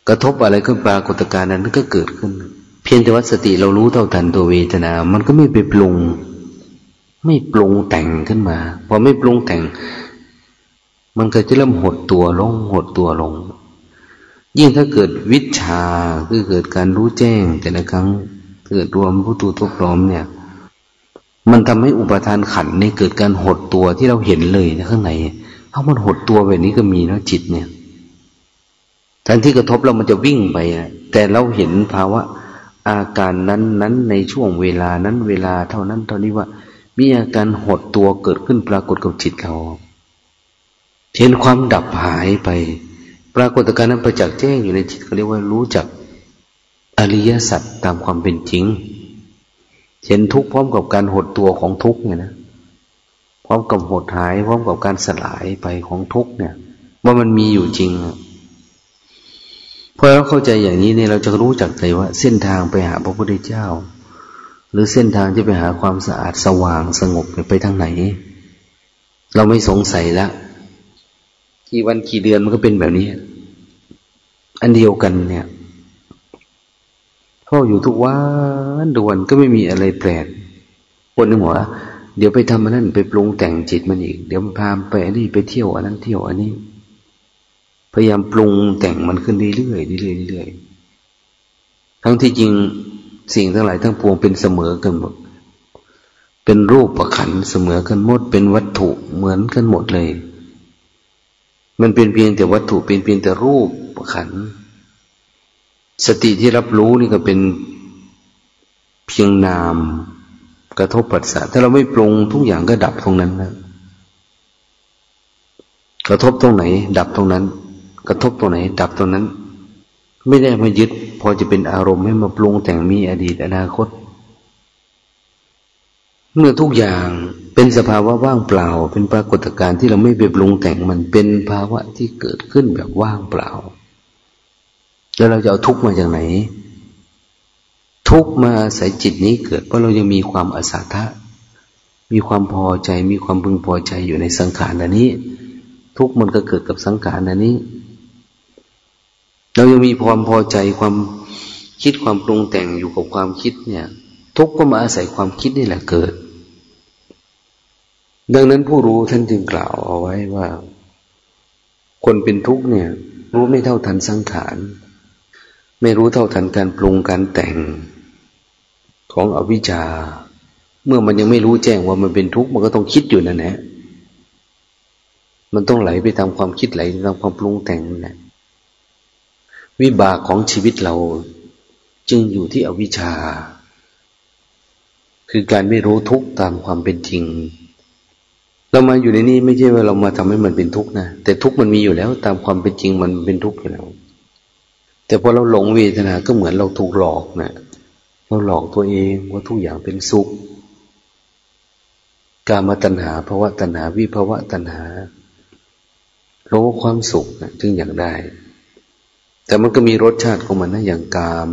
กระทบอะไรขึ้นปรากฏการณ์นั้นก็เกิดขึ้น เพียงแต่ว่าสติเรารู้เท่าทันตัวเวทนา มันก็ไม่ไปปรุง ไม่ปรุงแต่งขึ้นมา พอไม่ปรุงแต่ง มันก็จะเริ่มหดตัวลง หดตัวลง ยิ่งถ้าเกิดวิชาคือเกิดการรู้แจ้ง แต่ละครั้งเกิดรวมผู้ตูทุกร้อมเนี่ย มันทำให้อุปทานขันในเกิดการหดตัวที่เราเห็นเลยนะข้างในเอามันหดตัวแบบนี้ก็มีนะจิตเนี่ยทั้งที่กระทบเรามันจะวิ่งไปนะแต่เราเห็นภาวะอาการนั้นนั้นในช่วงเวลานั้นเวลาเท่านั้นเท่านี้ว่ามีอาการหดตัวเกิดขึ้นปรากฏกับจิตเรา เห็นความดับหายไป ปรากฏการณ์นั้นประจักษ์แจ้งอยู่ในจิตเขาเรียกว่ารู้จักอริยสัจตามความเป็นจริง เห็นทุกข์พร้อมกับการหดตัวของทุกข์เนี่ยนะ พร้อมกับหดหาย พร้อมกับการสลายไปของทุกเนี่ย ว่ามันมีอยู่จริงพอเราเข้าใจอย่างนี้เนี่ยเราจะรู้จักเลยว่า เส้นทางไปหาพระพุทธเจ้า หรือเส้นทางที่ไปหาความสะอาดสว่างสงบไปทางไหน เราไม่สงสัยละ กี่วันกี่เดือนมันก็เป็นแบบนี้ อันเดียวกันเนี่ยพ่ออยู่ทุกวันดวนก็ไม่มีอะไรแปลกคนหนึ่งหัวเดี๋ยวไปทำอันนั้นไปปรุงแต่งจิตมันอีก เดี๋ยวมันพามไปอันนี้ไปเที่ยวอันนั้นเที่ยวอันนี้ พยายามปรุงแต่งมันขึ้นเรื่อยๆเรื่อยๆเรื่อยๆทั้งที่จริงสิ่งทั้งหลายทั้งปวงเป็นเสมอกันหมด เป็นรูปประขันเสมอกันหมด เป็นวัตถุเหมือนกันหมดเลย มันเป็นเพียงแต่วัตถุเป็นเพียงแต่รูปขัน สติที่รับรู้นี่ก็เป็นเพียงนาม กระทบปัสสะถ้าเราไม่ปรุงทุกอย่างก็ดับตรงนั้นนะกระทบตรงไหน ดับตรงนั้น กระทบตรงไหน ดับตรงนั้น ไม่ได้มายึด พอจะเป็นอารมณ์ให้มาปรุงแต่งมีอดีตอนาคต เมื่อทุกอย่างเป็นสภาวะว่างเปล่า เป็นปรากฏการณ์ที่เราไม่ไปปรุงแต่งมันเป็นภาวะที่เกิดขึ้นแบบว่างเปล่า แล้วเราจะเอาทุกมาจากไหน ทุกมาอาศัยจิตนี้เกิด เพราะเรายังมีความอาสาทะมีความพอใจ มีความพึงพอใจอยู่ในสังขารอันนี้ ทุกมันก็เกิดกับสังขารอันนี้ เรายังมีความพอใจความคิดความปรุงแต่งอยู่กับความคิดเนี่ย ทุกก็มาอาศัยความคิดนี่แหละเกิด ดังนั้นผู้รู้ท่านจึงกล่าวเอาไว้ว่า คนเป็นทุกข์เนี่ย รู้ไม่เท่าทันสังขาร ไม่รู้เท่าทันการปรุงการแต่งของอวิชชา เมื่อมันยังไม่รู้แจ้งว่ามันเป็นทุกข์มันก็ต้องคิดอยู่นั่นแหละมันต้องไหลไปตามความคิดไหลตามความปรุงแต่งนั่นแหละวิบากของชีวิตเรา จึงอยู่ที่อวิชชา คือการไม่รู้ทุกข์ตามความเป็นจริง เรามาอยู่ในนี้ไม่ใช่ว่าเรามาทำให้มันเป็นทุกข์นะแต่ทุกข์มันมีอยู่แล้ว ตามความเป็นจริงมันเป็นทุกข์อยู่แล้ว แต่พอเราหลงเวทนา ก็เหมือนเราถูกหลอกนะเราหลอกตัวเองว่าทุกอย่างเป็นสุขการมาตัณหาภาวะตัณหาวิภาวะตัณหาโลความสุขนะจึงอยากได้ แต่มันก็มีรสชาติของมันนะอย่างกาม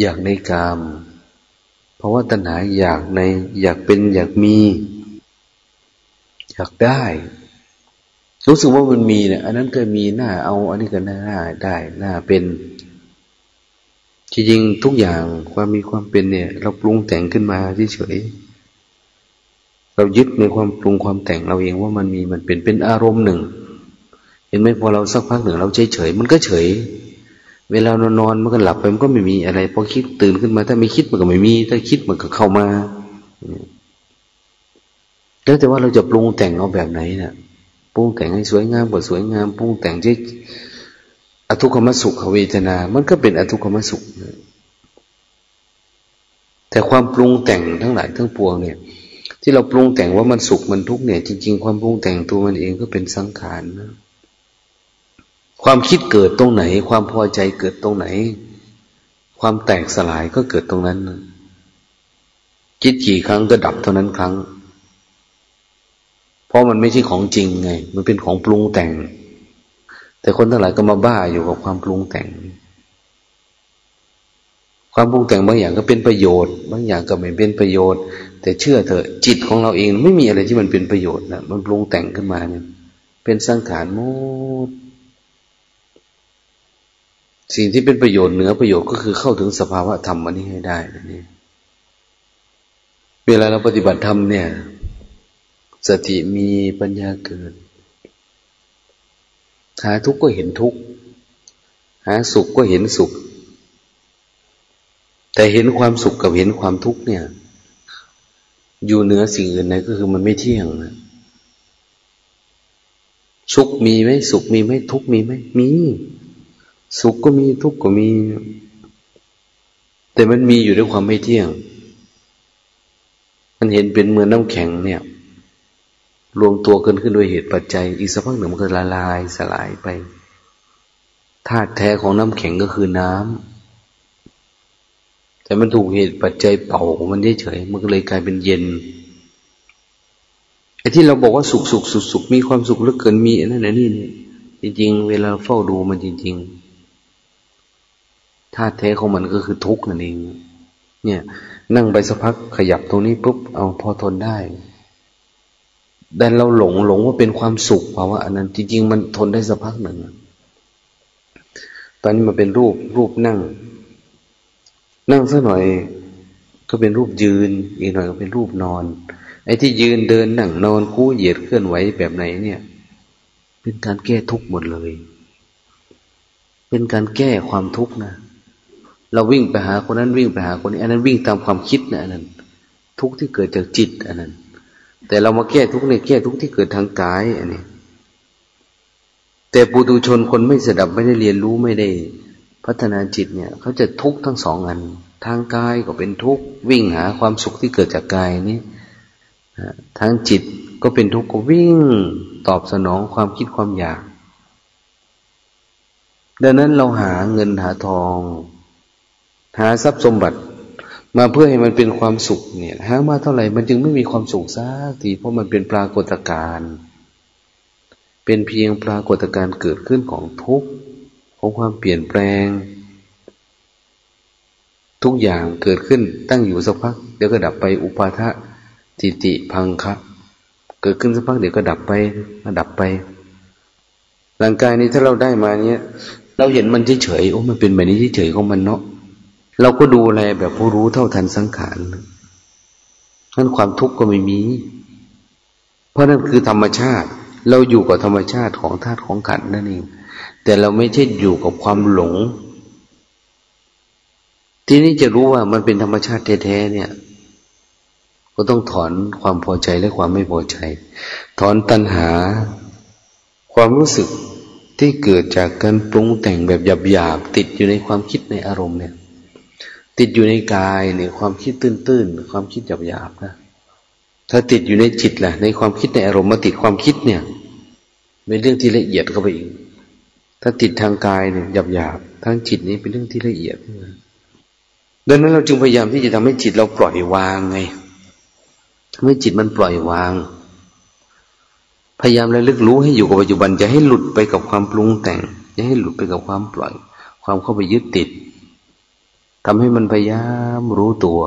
อยากในกามเพราว่าตัณหาอยากใน อยากเป็นอยากมี อยากได้ รู้สึกว่ามันมีเนี่ย อันนั้นก็มีหน้าเอา อันนี้ก็หน้านาได้หน้าเป็นจริงทุกอย่างความมีความเป็นเนี่ย เราปรุงแต่งขึ้นมาเฉยเรายึดในความปรุงความแต่งเราเองว่ามันมีมันเป็นเป็นอารมณ์หนึ่ง เห็นไหมพอเราสักพักหนึ่งเราเฉยเฉยมันก็เฉย เวลานอนนอนมันก็หลับไปมันก็ไม่มีอะไรพอคิดตื่นขึ้นมา ถ้าไม่คิดมันก็ไม่มี ถ้าคิดมันก็เข้ามา แล้วแต่ว่าเราจะปรุงแต่งเอาแบบไหนเนะ่ยปรุงแต่งให้สวยงามกว่าสวยงามปรุงแต่งที่อทุกขมสุขเวทนา มันก็เป็นอทุกขมสุขแต่ความปรุงแต่งทั้งหลายทั้งปวงเนี่ย ที่เราปรุงแต่งว่ามันสุขมันทุกข์เนี่ย จริง ๆ ความปรุงแต่งตัวมันเองก็เป็นสังขารนะความคิดเกิดตรงไหน ความพอใจเกิดตรงไหน ความแตกสลายก็เกิดตรงนั้น คิดกี่ครั้งก็ดับเท่านั้นครั้ง ราะมันไม่ใช่ของจริงไง มันเป็นของปรุงแต่ง แต่คนทั้งหลายก็มาบ้าอยู่กับความปรุงแต่ง ความปรุงแต่งบางอย่างก็เป็นประโยชน์ บางอย่างก็ไม่เป็นประโยชน์ แต่เชื่อเถอะจิตของเราเอง ไม่มีอะไรที่มันเป็นประโยชน์นะมันปรุงแต่งขึ้นมาเนี่ย เป็นสังขารมดสิ่งที่เป็นประโยชน์เหนือประโยชน์ก็คือเข้าถึงสภาวะธรรมอันนี้ให้ได้นี่เวลาเราปฏิบัติธรรมเนี่ย สติมีปัญญาเกิด หาทุกข์ก็เห็นทุกข์ หาสุขก็เห็นสุข แต่เห็นความสุขกับเห็นความทุกข์เนี่ย อยู่เหนือสิ่งอื่นไหนก็คือมันไม่เที่ยงนะสุขมีไหมสุขมีไหมทุกข์มีไหมมี สุขก็มีทุกข์ก็มี แต่มันมีอยู่ด้วยความไม่เที่ยง มันเห็นเป็นเหมือนน้ำแข็งเนี่ย รวมตัวกันขึ้นด้วยเหตุปัจจัย อีกสักพักหนึ่งมันก็ละลายสลายไปธาตุแท้ของน้ำแข็งก็คือน้ำแต่มันถูกเหตุปัจจัยเป่ามันเฉยมันก็เลยกลายเป็นเย็นไอ้ที่เราบอกว่าสุขสุขสุขสุขมีความสุขเหลือเกินมีนั่นน่นี่นี่จริง ๆ เวลาเฝ้าดูมันจริงๆธาตุแท้ของมันก็คือทุกข์นั่นเอง เนี่ย นั่งไปสักพักขยับตรงนี้ปุ๊บเอาพอทนได้ แต่เราหลงหลงว่าเป็นความสุขเพราว่าอันนั้นจริงๆมันทนได้สักพักหนึ่งตอนนี้มาเป็นรูปรูปนั่ง นั่งสักหน่อย ก็เป็นรูปยืน อีกหน่อยก็เป็นรูปนอน ไอ้ที่ยืนเดินนั่งนอนคู่เหยียดเคลื่อนไหวแบบไหนเนี่ย เป็นการแก้ทุกข์หมดเลย เป็นการแก้ความทุกข์นะเราวิ่งไปหาคนนั้นวิ่งไปหาคนนี้ อันนั้นวิ่งตามความคิดนะอันนั้น ทุกข์ที่เกิดจากจิตอันนั้น แต่เรามาแก้ทุกข์ในแก้ทุกที่เกิดทางกายอันนี้แต่ปุถุชนคนไม่สดับไม่ได้เรียนรู้ไม่ได้พัฒนาจิตเนี่ย เขาจะทุกข์ทั้งสองอัน ทางกายก็เป็นทุกข์วิ่งหาความสุขที่เกิดจากกายนี้ทางจิตก็เป็นทุกข์ก็วิ่งตอบสนองความคิดความอยาก ดังนั้นเราหาเงินหาทอง หาทรัพย์สมบัติ มาเพื่อให้มันเป็นความสุขเนี่ยหามาเท่าไหร่มันจึงไม่มีความสุขสักทีเพราะมันเป็นปรากฏการณ์เป็นเพียงปรากฏการณ์เกิดขึ้นของทุกข์ของความเปลี่ยนแปลง ทุกอย่างเกิดขึ้นตั้งอยู่สักพัก เดี๋ยวก็ดับไปอุปาทะติติพังคะเกิดขึ้นสักพักเดี๋ยวก็ดับไปดับไปร่างกายนี้ถ้าเราได้มาเนี้ยเราเห็นมันเฉยๆโอ้มันเป็นแบบนี้เฉยๆของมันเนาะ เราก็ดูแลแบบผู้รู้เท่าทันสังขารนั้นความทุกข์ก็ไม่มี เพราะนั่นคือธรรมชาติ เราอยู่กับธรรมชาติของธาตุของขันนั่นเอง แต่เราไม่ใช่อยู่กับความหลง ทีนี้จะรู้ว่ามันเป็นธรรมชาติแท้ๆเนี่ย ก็ต้องถอนความพอใจและความไม่พอใจ ถอนตัณหา ความรู้สึกที่เกิดจากการปรุงแต่งแบบหยาบๆติดอยู่ในความคิดในอารมณ์เนี่ย ติดอยู่ในกายเนี่ยความคิดตื้นๆ ความคิดหยาบๆนะ ถ้าติดอยู่ในจิตแหละในความคิดในอารมณ์มาติดความคิดเนี่ยเป็นเรื่องที่ละเอียดเข้าไปอีก ถ้าติดทางกายเนี่ยหยาบๆทางจิตนี้เป็นเรื่องที่ละเอียดดังนั้นเราจึงพยายามที่จะทำให้จิตเราปล่อยวางไงทำให้จิตมันปล่อยวาง พยายามระลึกรู้ให้อยู่กับปัจจุบันจะให้หลุดไปกับความปรุงแต่ง จะให้หลุดไปกับความปล่อย ความเข้าไปยึดติด ทำให้มันพยายามรู้ตัว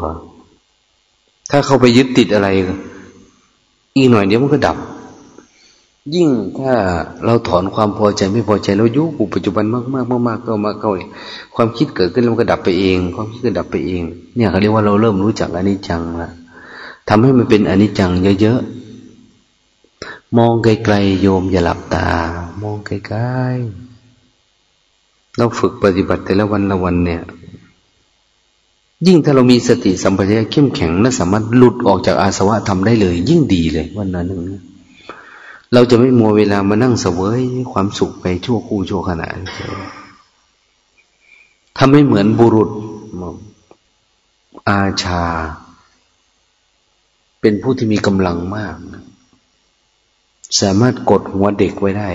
ถ้าเข้าไปยึดติดอะไร อีกหน่อยเดี๋ยวมันก็ดับ ยิ่งถ้าเราถอนความพอใจไม่พอใจเรายุบปัจจุบันมากมากมากมากก็มาเก่าความคิดเกิดขึ้นแล้วมันก็ดับไปเอง ความคิดก็ดับไปเอง เนี่ยเขาเรียกว่าเราเริ่มรู้จักอนิจจังละทำให้มันเป็นอนิจจังเยอะๆ มองไกลๆโยมอย่าหลับตา มองไกลๆเราฝึกปฏิบัติแต่ละวันละวันเนี่ย ยิ่งถ้าเรามีสติสัมปชัญญะเข้มแข็งและสามารถหลุดออกจากอาสวะทำได้เลย ยิ่งดีเลยวันนั้นหนึ่งเราจะไม่มัวเวลามานั่งเสวยความสุขไปชั่วคู่ชั่วขณะถ้าไม่เหมือนบุรุษอาชา เป็นผู้ที่มีกำลังมาก สามารถกดหัวเด็กไว้ได้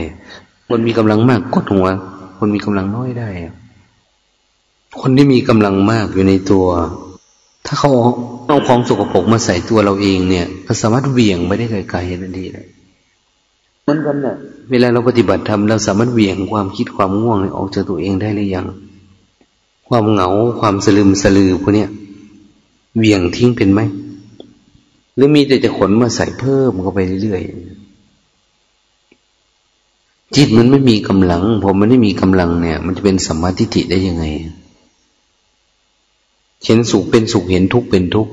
คนมีกำลังมากกดหัว คนมีกำลังน้อยได้ คนที่มีกำลังมากอยู่ในตัว ถ้าเขาเอาของสกปรกมาใส่ตัวเราเองเนี่ยก็สามารถเวี่ยงไปได้ไกลๆทันทีเลยเหมือนกันเนี่ยเวลาเราปฏิบัติธรรมเราสามารถเวี่ยงความคิดความง่วงออกจากตัวเองได้หรือยัง ความเหงาความสลืมสลือพวกเนี้ยเวียงทิ้งเป็นไหมหรือมีแต่จะขนมาใส่เพิ่มเข้าไปเรื่อยๆจิตมันไม่มีกำลังพอมันไม่มีกำลังเนี่ย มันจะเป็นสัมมาทิฏฐิได้ยังไง เห็นสุขเป็นสุขเห็นทุกข์เป็นทุกข์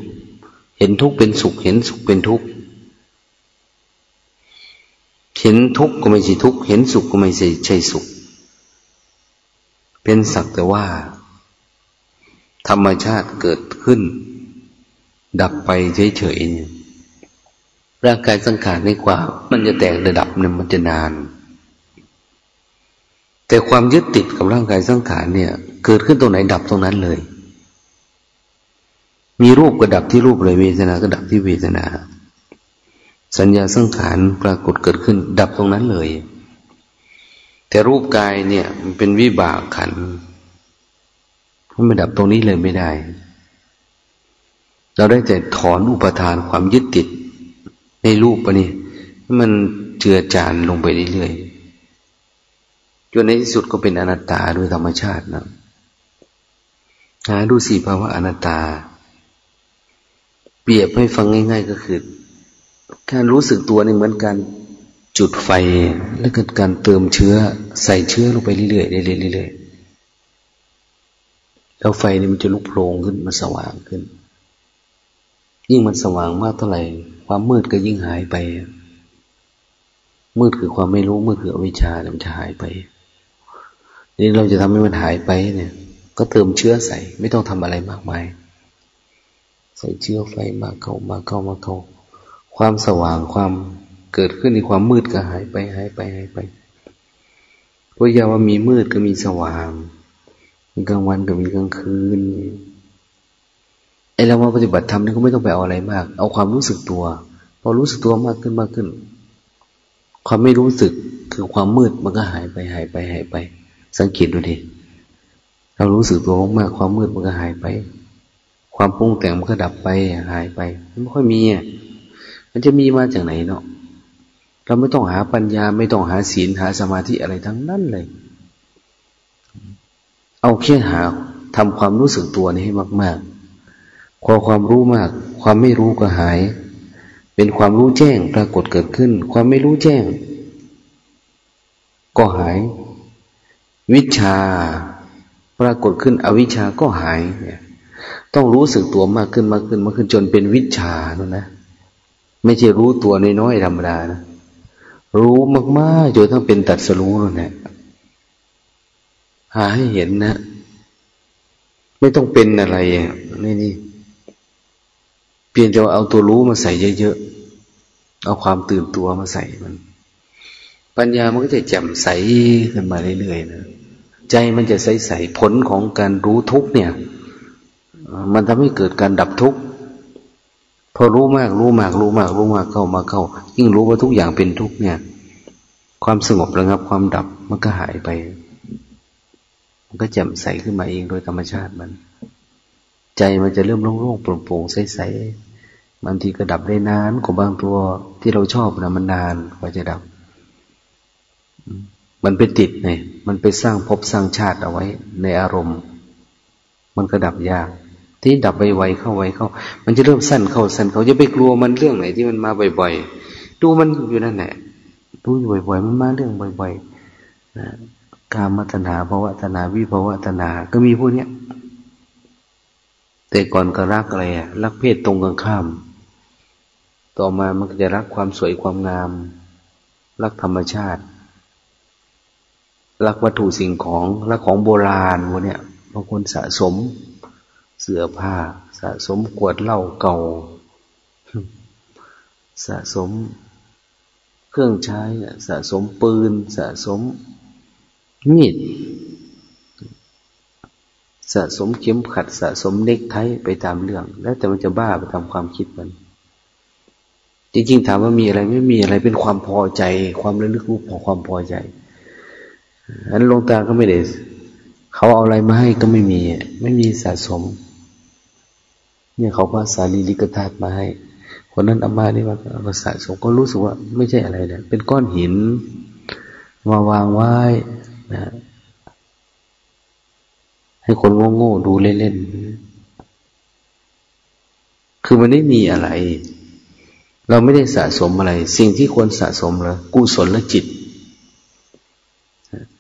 เห็นทุกข์เป็นสุขเห็นสุขเป็นทุกข์เห็นทุกข์ก็ไม่ใช่ทุกข์เห็นสุขก็ไม่ใช่ใช่สุข เป็นสักแต่ว่า ธรรมชาติเกิดขึ้น ดับไปเฉยๆร่างกายสังขารนี่กว่า มันจะแตกระดับเนี่ยมันจะนาน แต่ความยึดติดกับร่างกายสังขารเนี่ย เกิดขึ้นตรงไหนดับตรงนั้นเลย มีรูปก็ดับที่รูปเลยเวทนาก็ดับที่เวทนา สัญญาสังขารปรากฏเกิดขึ้น ดับตรงนั้นเลย แต่รูปกายเนี่ย มันเป็นวิบากขันมันไม่ดับตรงนี้เลยไม่ได้ เราได้แต่ถอนอุปทานความยึดติด ในรูปปะนี่ให้มันเจือจานลงไปเรื่อยๆจนในที่สุดก็เป็นอนัตตาโดยธรรมชาตินะหาดูสิภาวะอนัตตา เปรียบให้ฟังง่าย ๆ ก็คือการรู้สึกตัวนี่เหมือนการจุดไฟแล้วก็การเติมเชื้อ ใส่เชื้อลงไปเรื่อยๆเรื่อยๆเรื่อยๆแล้วไฟนี่มันจะลุกโผล่ขึ้นมันสว่างขึ้น ยิ่งมันสว่างมากเท่าไหร่ ความมืดก็ยิ่งหายไป มืดคือความไม่รู้มืดคืออวิชชาเนี่ยมันจะหายไปนี่เราจะทำให้มันหายไปเนี่ย ก็เติมเชื้อใส่ ไม่ต้องทำอะไรมากมาย ใส่เชื้อไฟมาเข้ามาเข้ามาเข้า ความสว่างความเกิดขึ้นในความมืดก็หายไปหายไปหายไปเพราะยาว่ามีมืดก็มีสว่างมีกลางวันก็มีกลางคืนไอเรามาปฏิบัติธรรมนี่ก็ไม่ต้องไปเอาอะไรมาก เอาความรู้สึกตัว พอรู้สึกตัวมากขึ้นมากขึ้น ความไม่รู้สึกคือความมืดมันก็หายไปหายไปหายไป สังเกตดูดิเรารู้สึกตัวมากความมืดมันก็หายไป ความปรุงแต่งมันก็ดับไปหายไปไม่ค่อยมีอะมันจะมีมาจากไหนเนาะเราไม่ต้องหาปัญญา ไม่ต้องหาศีลหาสมาธิอะไรทั้งนั้นเลย เอาแค่หาทำความรู้สึกตัวนี้ให้มาก ๆ พอความรู้มาก ความไม่รู้ก็หาย เป็นความรู้แจ้งปรากฏเกิดขึ้น ความไม่รู้แจ้ง ก็หาย วิชาปรากฏขึ้นอวิชาก็หายเนี่ย ต้องรู้สึกตัวมากขึ้นมากขึ้นมากขึ้นจนเป็นวิชานะนะ ไม่ใช่รู้ตัวน้อยๆธรรมดานะ รู้มากๆจนทั้งเป็นตัดสรู้นั่นะหาให้เห็นนะ ไม่ต้องเป็นอะไรนี่นี่เปลี่ยนจะเอาตัวรู้มาใส่เยอะๆ เอาความตื่นตัวมาใส่มัน ปัญญามันก็จะแจ่มใสขึ้นมาเรื่อยๆนะ ใจมันจะใสๆผลของการรู้ทุกเนี่ย มันทำให้เกิดการดับทุกข์พอรู้มากรู้มากรู้มากรู้มากเข้ามาเข้า ยิ่งรู้ว่าทุกอย่างเป็นทุกข์เนี่ย ความสงบระงับความดับมันก็หายไป มันก็แจ่มใสขึ้นมาเองโดยธรรมชาติมัน ใจมันจะเริ่มโล่งๆโปร่งๆใสๆบางทีก็ดับได้นานกว่าบางตัวที่เราชอบนะมันนานกว่าจะดับ มันไปติดไงมันไปสร้างภพสร้างชาติเอาไว้ ในอารมณ์ มันก็ดับยาก ที่ดับไวๆเข้าไวเข้า มันจะเริ่มสั้นเข้าสั้นเขาจะไปกลัวมันเรื่องไหนที่มันมาบ่อยๆดูมันอยู่นั่นแหละดูอยู่บ่อยๆมันมาเรื่องบ่อยๆนะการมัตนาภาวะตนาวิภาวะตนา ก็มีพวกเนี้ย แต่ก่อนก็รักอะไรอะรักเพศตรงกันข้าม ต่อมามันก็จะรักความสวยความงาม รักธรรมชาติ รักวัตถุสิ่งของ รักของโบราณพวกเนี้ยบางคนสะสม เสื้อผ้า สะสมขวดเหล้าเก่า สะสมเครื่องใช้ สะสมปืน สะสมมีด สะสมเข็มขัด สะสมเน็กไทไปตามเรื่อง แล้วแต่มันจะบ้าไปตามความคิดมัน จริงๆ ถามว่ามีอะไรไม่มีอะไรเป็นความพอใจ ความระลึกรู้พองความพอใจอันลงตาก็ไม่ได้เขาเอาอะไรมาให้ก็ไม่มี ไม่มีสะสม เนี่ยเขาพาสารีริกธาตุมาให้คนนั้นเอามานี่ว่าภาษาสงก็รู้สึกว่าไม่ใช่อะไรเนี่ยเป็นก้อนหิน มาวางไว้นะให้คนโง่ๆดูเล่นๆ คือมันไม่มีอะไร เราไม่ได้สะสมอะไร สิ่งที่ควรสะสมเลยกุศลและจิต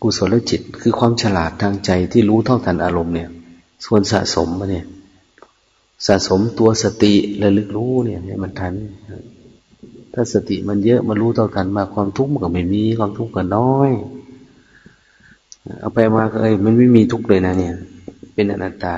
กุศลและจิต คือความฉลาดทางใจที่รู้เท่าทันอารมณ์เนี่ย ส่วนสะสมมาเนี่ย สะสมตัวสติระลึกรู้เนี่ยให้มันทัน ถ้าสติมันเยอะมันรู้เท่ากันมาความทุกข์มันก็ไม่มีความทุกข์ก็น้อย เอาไปมาเอ้ยมันไม่มีทุกข์เลยนะเนี่ย เป็นอนัตตา